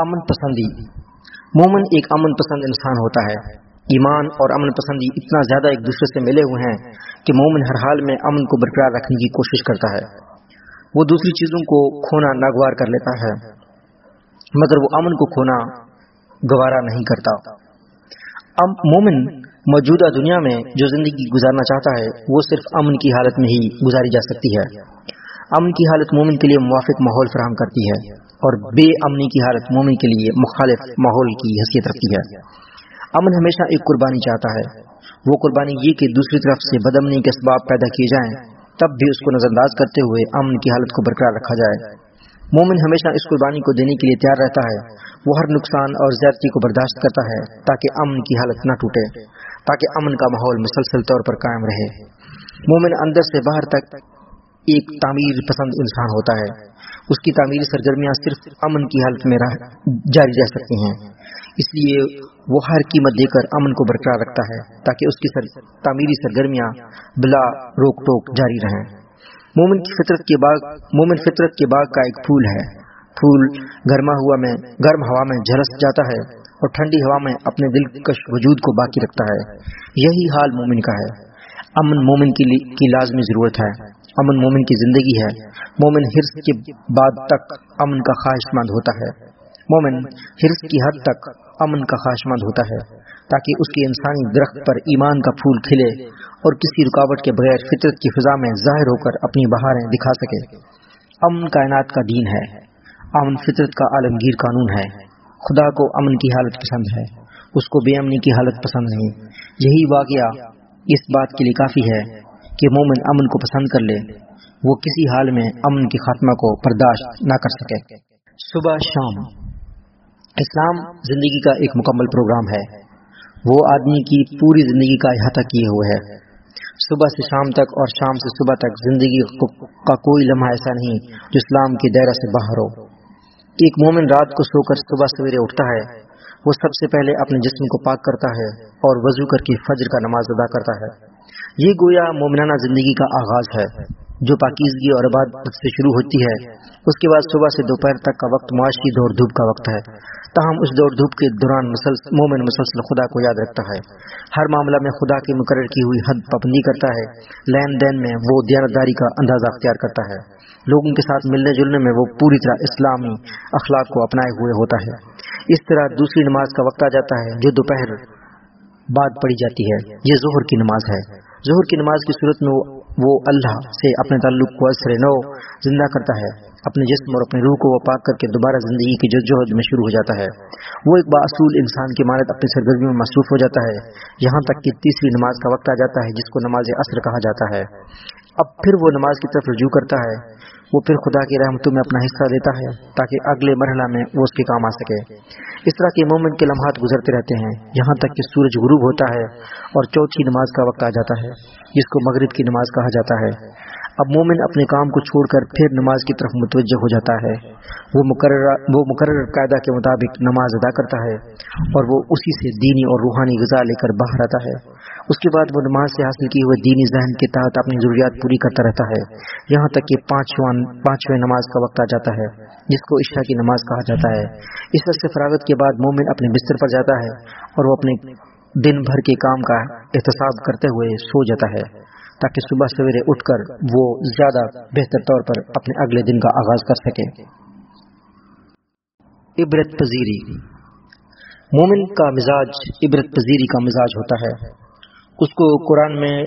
امن پسندی۔ مومن ایک امن پسند انسان ہوتا ہے۔ ایمان اور امن پسندی اتنا زیادہ ایک دوسرے سے ملے ہوئے ہیں کہ مومن ہر حال میں امن کو برقرار رکھنے کی کوشش کرتا ہے۔ وہ دوسری چیزوں کو کھونا ناگوار کر لیتا ہے، مگر وہ امن کو کھونا گوارا نہیں کرتا۔ مومن موجودہ دنیا میں جو زندگی گزارنا چاہتا ہے، وہ صرف امن کی حالت میں ہی گزاری جا سکتی ہے۔ امن کی حالت مومن کے لیے موافق ماحول فراہم کرتی ہے۔ اور بے امنی کی حالت مومن کے لیے مخالف ماحول کی حیثیت رکھتی ہے۔ امن ہمیشہ ایک قربانی چاہتا ہے۔ وہ قربانی یہ کہ دوسری طرف سے بدمنی کے اسباب پیدا کیے جائیں، تب بھی اس کو نظر انداز کرتے ہوئے امن کی حالت کو برقرار رکھا جائے۔ مومن ہمیشہ اس قربانی کو دینے کے لیے تیار رہتا ہے۔ وہ ہر نقصان اور زیادتی کو برداشت کرتا ہے تاکہ امن کی حالت نہ ٹوٹے، تاکہ امن کا ماحول مسلسل طور پر قائم رہے۔ مومن اندر سے باہر تک ایک تعمیر پسند انسان ہوتا ہے۔ اس کی تعمیری سرگرمیاں صرف امن کی حالت میں جاری رہ سکتی ہیں۔ اس لیے وہ ہر قیمت دے کر امن کو برقرار رکھتا ہے تاکہ اس کی سر تعمیری سرگرمیاں بلا روک ٹوک جاری رہیں۔ مومن کی فطرت کے باغ مومن فطرت کے باغ کا ایک پھول ہے۔ پھول گرما ہوا میں گرم ہوا میں جھلس جاتا ہے اور ٹھنڈی ہوا میں اپنے دلکش وجود کو باقی رکھتا ہے۔ یہی حال مومن کا ہے۔ امن مومن کی لازمی ضرورت ہے، امن مومن کی زندگی ہے۔ مومن ہرس کے بعد تک امن کا خواہش مند ہوتا ہے۔ مومن ہرس کی حد تک امن کا خواہش مند ہوتا ہے، تاکہ اس کے انسانی درخت پر ایمان کا پھول کھلے اور کسی رکاوٹ کے بغیر فطرت کی فضا میں ظاہر ہو کر اپنی بہاریں دکھا سکے۔ امن کائنات کا دین ہے۔ امن فطرت کا عالمگیر قانون ہے۔ خدا کو امن کی حالت پسند ہے۔ اس کو بے امنی کی حالت پسند نہیں۔ یہی واقعہ اس بات کے لیے کافی ہے کہ مومن امن کو پسند کر لے، وہ کسی حال میں امن کے خاتمہ کو برداشت نہ کر سکے۔ صبح شام، اسلام زندگی کا ایک مکمل پروگرام ہے۔ وہ آدمی کی پوری زندگی کا احاطہ کیے ہوئے ہے۔ صبح سے شام تک اور شام سے صبح تک زندگی کا کوئی لمحہ ایسا نہیں جو اسلام کے دائرہ سے باہر ہو۔ ایک مومن رات کو سو کر صبح سویرے اٹھتا ہے۔ وہ سب سے پہلے اپنے جسم کو پاک کرتا ہے اور وضو کر کے فجر کا نماز ادا کرتا ہے۔ یہ گویا مومنانہ زندگی کا آغاز ہے۔ جو پاکیزگی اور عبادت سے شروع ہوتی ہے، اس کے بعد صبح سے دوپہر تک کا وقت معاشی دوڑ دھوپ کا وقت ہے۔ تاہم، اس دوڑ دھوپ کے دوران مسلسل مومن مسلسل خدا کو یاد رکھتا ہے۔ ہر معاملہ میں خدا کی مقرر کی ہوئی حد پابندی کرتا ہے۔ لین دین میں وہ دیانتداری کا اندازہ اختیار کرتا ہے۔ لوگوں کے ساتھ ملنے جلنے میں وہ پوری طرح اسلامی اخلاق کو اپنائے ہوئے ہوتا ہے۔ اس طرح دوسری نماز کا وقت آ جاتا ہے، جو دوپہر بعد پڑھی جاتی ہے۔ یہ ظہر کی نماز ہے۔ ظہر کی نماز کی صورت میں وہ وہ اللہ سے اپنے تعلق کو اثر نو زندہ کرتا ہے، اپنے جسم اور اپنے روح کو وہ پاک کر کے دوبارہ زندگی کی جدوجہد میں شروع ہو جاتا ہے۔ وہ ایک باصول انسان کی مانت اپنی سرگرمی میں مصروف ہو جاتا ہے۔ یہاں تک کہ تیسری نماز کا وقت آ جاتا ہے، جس کو نماز اثر کہا جاتا ہے۔ اب پھر وہ نماز کی طرف رجوع کرتا ہے۔ وہ پھر خدا کی رحمتوں میں اپنا حصہ دیتا ہے تاکہ اگلے مرحلہ میں وہ اس کے کام آ سکے۔ اس طرح کے مومن کے لمحات گزرتے رہتے ہیں۔ یہاں تک کہ سورج غروب ہوتا ہے اور چوتھی نماز کا وقت آ جاتا ہے، جس کو مغرب کی نماز کہا جاتا ہے۔ اب مومن اپنے کام کو چھوڑ کر پھر نماز کی طرف متوجہ ہو جاتا ہے۔ وہ مقرر وہ مقرر قاعدہ کے مطابق نماز ادا کرتا ہے اور وہ اسی سے دینی اور روحانی غذا لے کر باہر آتا ہے۔ اس کے بعد وہ نماز سے حاصل کی ہوئے دینی ذہن کے تحت اپنی ضروریات پوری کرتا رہتا ہے۔ یہاں تک کہ پانچویں نماز کا وقت آ جاتا ہے، جس کو عشاء کی نماز کہا جاتا ہے۔ اس وقت سے فراغت کے بعد مومن اپنے بستر پر جاتا ہے اور وہ اپنے دن بھر کے کام کا احتساب کرتے ہوئے سو جاتا ہے، تاکہ صبح سویرے اٹھ کر وہ زیادہ بہتر طور پر اپنے اگلے دن کا آغاز کر سکے۔ عبرت پذیری۔ مومن کا مزاج، عبرت پذیری کا مزاج ہوتا ہے۔ اس کو قرآن میں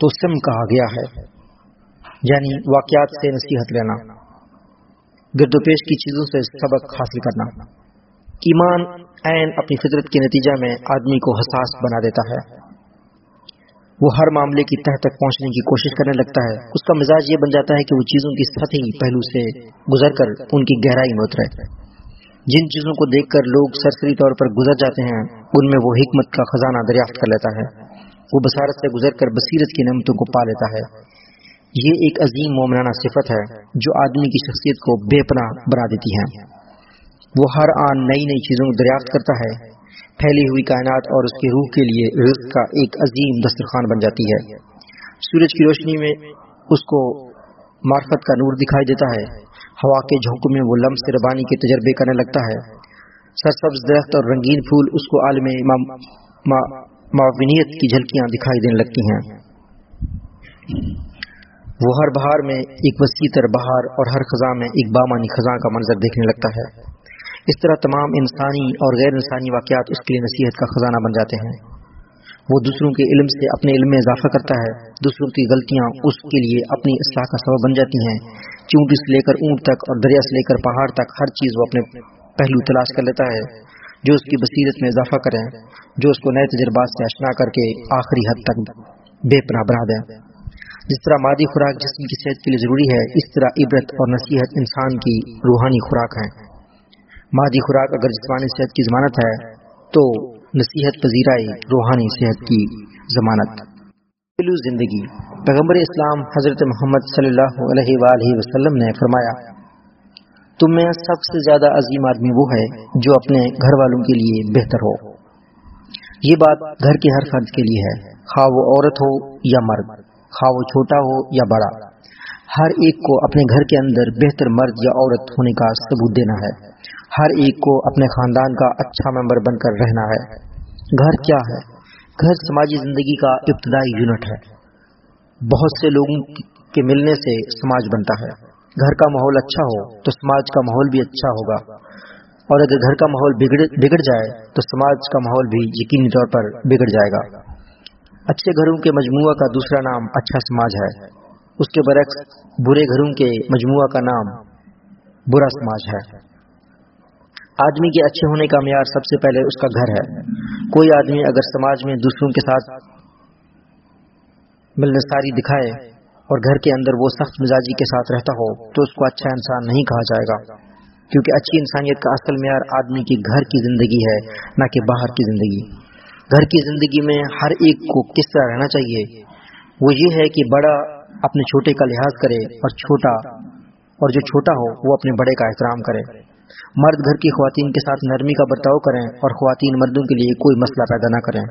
تو سم کہا گیا ہے۔ یعنی واقعات سے نصیحت لینا۔ گرد و پیش کی چیزوں سے سبق حاصل کرنا۔ ایمان عین اپنی فطرت کے نتیجہ میں آدمی کو حساس بنا دیتا ہے۔ وہ ہر معاملے کی تہ تک پہنچنے کی کوشش کرنے لگتا ہے۔ اس کا مزاج یہ بن جاتا ہے کہ وہ چیزوں کی سطحی پہلو سے گزر کر ان کی گہرائی میں اترے۔ جن چیزوں کو دیکھ کر لوگ سرسری طور پر گزر جاتے ہیں، ان میں وہ حکمت کا خزانہ دریافت کر لیتا ہے۔ وہ بصارت سے گزر کر بصیرت کی نعمتوں کو پا لیتا ہے۔ یہ ایک عظیم مومنانہ صفت ہے جو آدمی کی شخصیت کو بے پناہ بنا دیتی ہے۔ وہ ہر آن نئی نئی چیزوں کو دریافت کرتا ہے۔ پھیلی ہوئی کائنات اور اس کی روح کے لیے رزق کا ایک عظیم دسترخوان بن جاتی ہے۔ سورج کی روشنی میں اس کو معرفت کا نور دکھائی دیتا ہے۔ ہوا کے جھونکوں میں وہ لمس ربانی کے تجربے کرنے لگتا ہے۔ سرسبز درخت اور رنگین پھول اس کو عالم معاونیت کی جھلکیاں دکھائی دینے لگتی ہیں۔ وہ ہر بہار میں ایک وسیع تر بہار اور ہر خزاں میں ایک بامانی خزاں کا منظر دیکھنے لگتا ہے۔ اس طرح تمام انسانی اور غیر انسانی واقعات اس کے لیے نصیحت کا خزانہ بن جاتے ہیں۔ وہ دوسروں کے علم سے اپنے علم میں اضافہ کرتا ہے۔ دوسروں کی غلطیاں اس کے لیے اپنی اصلاح کا سبب بن جاتی ہیں۔ چونٹی سے لے کر اونٹ تک اور دریا سے لے کر پہاڑ تک ہر چیز وہ اپنے پہلو تلاش کر لیتا ہے۔ جو اس کی بصیرت میں اضافہ کریں، جو اس کو نئے تجربات سے اشنا کر کے آخری حد تک بے پناہ بنا دیں۔ جس طرح مادی خوراک جسم کی صحت کے لیے ضروری ہے، اس طرح عبرت اور نصیحت انسان کی روحانی خوراک ہے مادی خوراک اگر جسمانی صحت کی ضمانت ہے، تو نصیحت پذیرائی روحانی صحت کی ضمانت۔ زندگی۔ پیغمبر اسلام حضرت محمد صلی اللہ علیہ وآلہ وسلم نے فرمایا، تم میں سب سے زیادہ عظیم آدمی وہ ہے جو اپنے گھر والوں کے لیے بہتر ہو۔ یہ بات گھر کے ہر فرد کے لیے ہے۔ خواہ وہ عورت ہو یا مرد، خواہ وہ چھوٹا ہو یا بڑا، ہر ایک کو اپنے گھر کے اندر بہتر مرد یا عورت ہونے کا ثبوت دینا ہے۔ ہر ایک کو اپنے خاندان کا اچھا ممبر بن کر رہنا ہے۔ گھر کیا ہے؟ گھر سماجی زندگی کا ابتدائی یونٹ ہے۔ بہت سے لوگوں کے ملنے سے سماج بنتا ہے۔ گھر کا ماحول اچھا ہو تو سماج کا ماحول بھی اچھا ہوگا۔ اور اگر گھر کا ماحول بگڑ جائے تو سماج کا ماحول بھی یقینی طور پر بگڑ جائے گا۔ اچھے گھروں کے مجموعہ کا دوسرا نام اچھا سماج ہے۔ اس کے برعکس برے گھروں کے مجموعہ کا نام برا سماج ہے۔ آدمی کے اچھے ہونے کا معیار سب سے پہلے اس کا گھر ہے۔ کوئی آدمی اگر سماج میں دوسروں کے ساتھ ملنے ساری دکھائے اور گھر کے اندر وہ سخت مزاجی کے ساتھ رہتا ہو، تو اس کو اچھا انسان نہیں کہا جائے گا۔ کیونکہ اچھی انسانیت کا اصل معیار آدمی کے گھر کی زندگی ہے، نہ کہ باہر کی زندگی۔ گھر کی زندگی میں ہر ایک کو کس طرح رہنا چاہیے؟ وہ یہ ہے کہ بڑا اپنے چھوٹے کا لحاظ کرے اور چھوٹا، اور جو چھوٹا ہو، وہ اپنے بڑے کا احترام کرے۔ مرد گھر کی خواتین کے ساتھ نرمی کا برتاؤ کریں اور خواتین مردوں کے لیے کوئی مسئلہ پیدا نہ کریں۔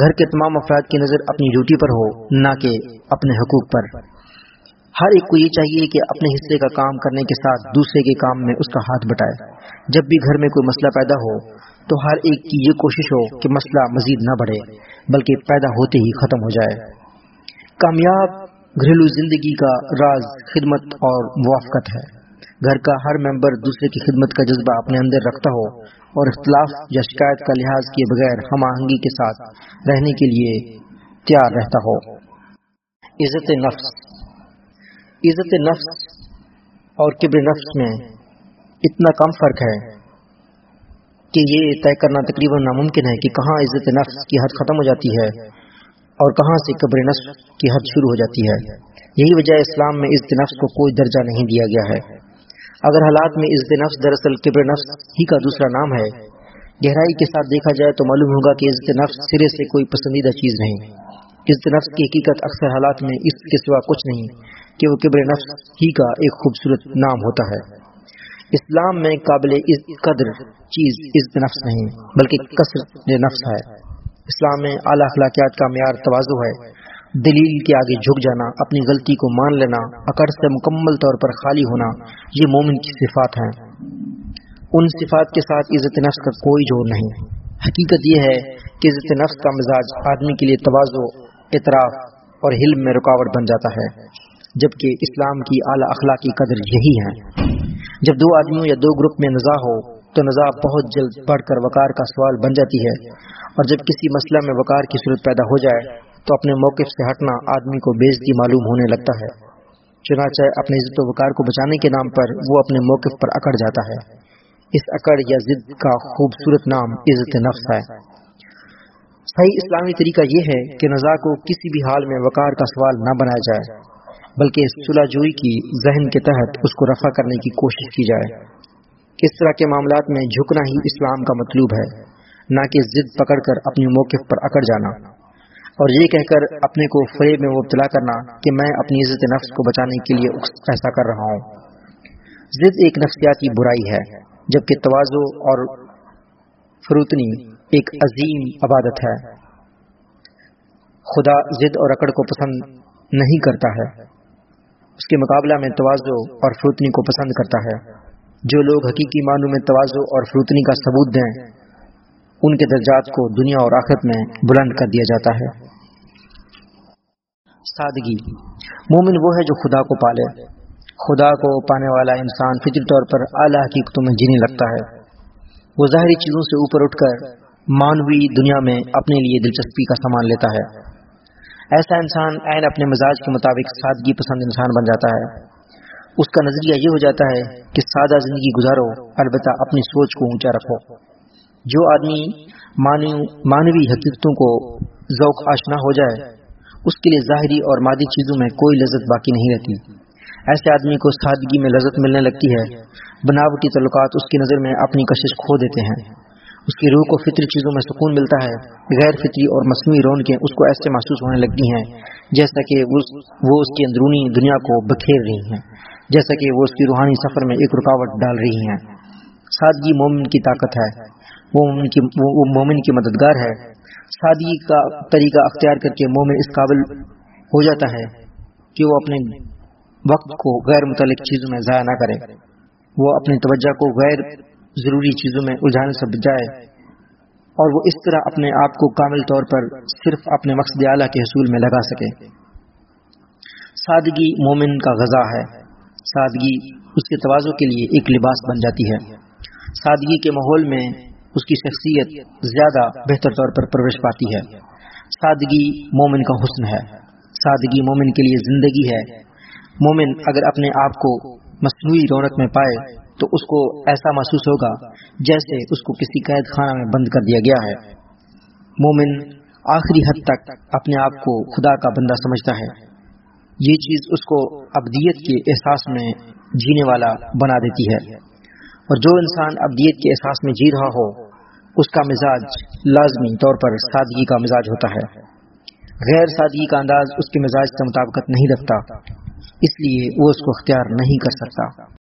گھر کے تمام افراد کی نظر اپنی ڈیوٹی پر ہو، نہ کہ اپنے حقوق پر۔ ہر ایک کو یہ چاہیے کہ اپنے حصے کا کام کرنے کے ساتھ دوسرے کے کام میں اس کا ہاتھ بٹائے۔ جب بھی گھر میں کوئی مسئلہ پیدا ہو، تو ہر ایک کی یہ کوشش ہو کہ مسئلہ مزید نہ بڑھے، بلکہ پیدا ہوتے ہی ختم ہو جائے۔ کامیاب، گھریلو زندگی کا راز، خدمت اور موافقت ہے۔ گھر کا ہر ممبر دوسرے کی خدمت کا جذبہ اپنے اندر رکھتا ہو اور اختلاف یا شکایت کا لحاظ کیے بغیر ہم آہنگی کے ساتھ رہنے کے لیے تیار رہتا ہو۔ عزت نفس۔ عزت نفس اور کبر نفس میں اتنا کم فرق ہے کہ یہ طے کرنا تقریباً ناممکن ہے کہ کہاں عزت نفس کی حد ختم ہو جاتی ہے اور کہاں سے قبر نفس کی حد شروع ہو جاتی ہے۔ یہی وجہ اسلام میں عزت نفس کو کوئی درجہ نہیں دیا گیا ہے۔ اگر حالات میں عزت نفس دراصل قبر نفس ہی کا دوسرا نام ہے، گہرائی کے ساتھ دیکھا جائے تو معلوم ہوگا کہ عزت نفس سرے سے کوئی پسندیدہ چیز نہیں۔ عزت نفس کی حقیقت اکثر حالات میں اس کے سوا کچھ نہیں کہ وہ قبر نفس ہی کا ایک خوبصورت نام ہوتا ہے۔ اسلام میں قابل قدر چیز عزت نفس نہیں، بلکہ کثر نفس ہے۔ اسلام میں اعلی اخلاقیات کا معیار توازو ہے۔ دلیل کے آگے جھک جانا، اپنی غلطی کو مان لینا اکڑ سے مکمل طور پر خالی ہونا، یہ مومن کی صفات ہیں۔ ان صفات کے ساتھ عزت نفس کا کوئی جوڑ نہیں۔ حقیقت یہ ہے کہ عزت نفس کا مزاج آدمی کے لیے توازو، اعتراف اور حلم میں رکاوٹ بن جاتا ہے، جبکہ اسلام کی اعلی اخلاقی قدر یہی ہے۔ جب دو آدمیوں یا دو گروپ میں نزا ہو، تو نزا بہت جلد بڑھ کر وقار کا سوال بن جاتی ہے، اور جب کسی مسئلہ میں وقار کی صورت پیدا ہو جائے تو اپنے موقف سے ہٹنا آدمی کو بےزتی معلوم ہونے لگتا ہے۔ چنانچہ اپنے عزت و وقار کو بچانے کے نام پر وہ اپنے موقف پر اکڑ جاتا ہے۔ اس اکڑ یا ضد کا خوبصورت نام عزت نفس ہے۔ صحیح اسلامی طریقہ یہ ہے کہ نزا کو کسی بھی حال میں وقار کا سوال نہ بنایا جائے، بلکہ صلح جوئی کی ذہن کے تحت اس کو رفع کرنے کی کوشش کی جائے۔ اس طرح کے معاملات میں جھکنا ہی اسلام کا مطلوب ہے، نہ کہ ضد پکڑ کر اپنی موقف پر اکڑ جانا۔ اور یہ کہہ کر اپنے کو فریب میں مبتلا کرنا کہ میں اپنی عزت نفس کو بچانے کے لیے ایسا کر رہا ہوں۔ ضد ایک نفسیاتی برائی ہے، جبکہ توازو اور فروتنی ایک عظیم عبادت ہے۔ خدا ضد اور اکڑ کو پسند نہیں کرتا ہے۔ اس کے مقابلہ میں توازو اور فروتنی کو پسند کرتا ہے۔ جو لوگ حقیقی معنوں میں توازو اور فروتنی کا ثبوت دیں ان کے درجات کو دنیا اور آخرت میں بلند کر دیا جاتا ہے۔ سادگی۔ مومن وہ ہے جو خدا کو پالے۔ خدا کو پانے والا انسان فطری طور پر اعلیٰ حقیقتوں میں جینے لگتا ہے۔ وہ ظاہری چیزوں سے اوپر اٹھ کر مانوی دنیا میں اپنے لیے دلچسپی کا سامان لیتا ہے۔ ایسا انسان عین اپنے مزاج کے مطابق سادگی پسند انسان بن جاتا ہے۔ اس کا نظریہ یہ ہو جاتا ہے کہ سادہ زندگی گزارو، البتہ اپنی سوچ کو اونچا رکھو۔ جو آدمی مانوی حقیقتوں کو ذوق آشنا ہو جائے، اس کے لیے ظاہری اور مادی چیزوں میں کوئی لذت باقی نہیں رہتی۔ ایسے آدمی کو سادگی میں لذت ملنے لگتی ہے بناوٹی تعلقات اس کی نظر میں اپنی کشش کھو دیتے ہیں۔ اس کی روح کو فطری چیزوں میں سکون ملتا ہے، غیر فطری اور مصنوعی رونقیں اس کو ایسے محسوس ہونے لگتی ہیں جیسا کہ وہ اس کی اندرونی دنیا کو بکھیر رہی ہیں، جیسا کہ وہ اس کی روحانی سفر میں ایک رکاوٹ ڈال رہی ہیں۔ سادگی مومن کی طاقت ہے۔ وہ مومن کی وہ مومن کی مددگار ہے۔ سادگی کا طریقہ اختیار کر کے مومن اس قابل ہو جاتا ہے کہ وہ اپنے وقت کو غیر متعلق چیزوں میں ضائع نہ کرے۔ وہ اپنی توجہ کو غیر ضروری چیزوں میں الجھانے سے بجائے اور وہ اس طرح اپنے آپ کو کامل طور پر صرف اپنے مقصد اعلیٰ کے حصول میں لگا سکے۔ سادگی مومن کا غذا ہے۔ سادگی اس کے توازوں کے لیے ایک لباس بن جاتی ہے۔ سادگی کے ماحول میں اس کی شخصیت زیادہ بہتر طور پر پروش پاتی ہے۔ سادگی مومن کا حسن ہے۔ سادگی مومن کے لیے زندگی ہے۔ مومن اگر اپنے آپ کو مصنوعی رونق میں پائے تو اس کو ایسا محسوس ہوگا جیسے اس کو کسی قید خانہ میں بند کر دیا گیا ہے۔ مومن آخری حد تک اپنے آپ کو خدا کا بندہ سمجھتا ہے۔ یہ چیز اس کو ابدیت کے احساس میں جینے والا بنا دیتی ہے۔ اور جو انسان ابدیت کے احساس میں جی رہا ہو اس کا مزاج لازمی طور پر سادگی کا مزاج ہوتا ہے۔ غیر سادگی کا انداز اس کے مزاج سے مطابقت نہیں رکھتا، اس لیے وہ اس کو اختیار نہیں کر سکتا۔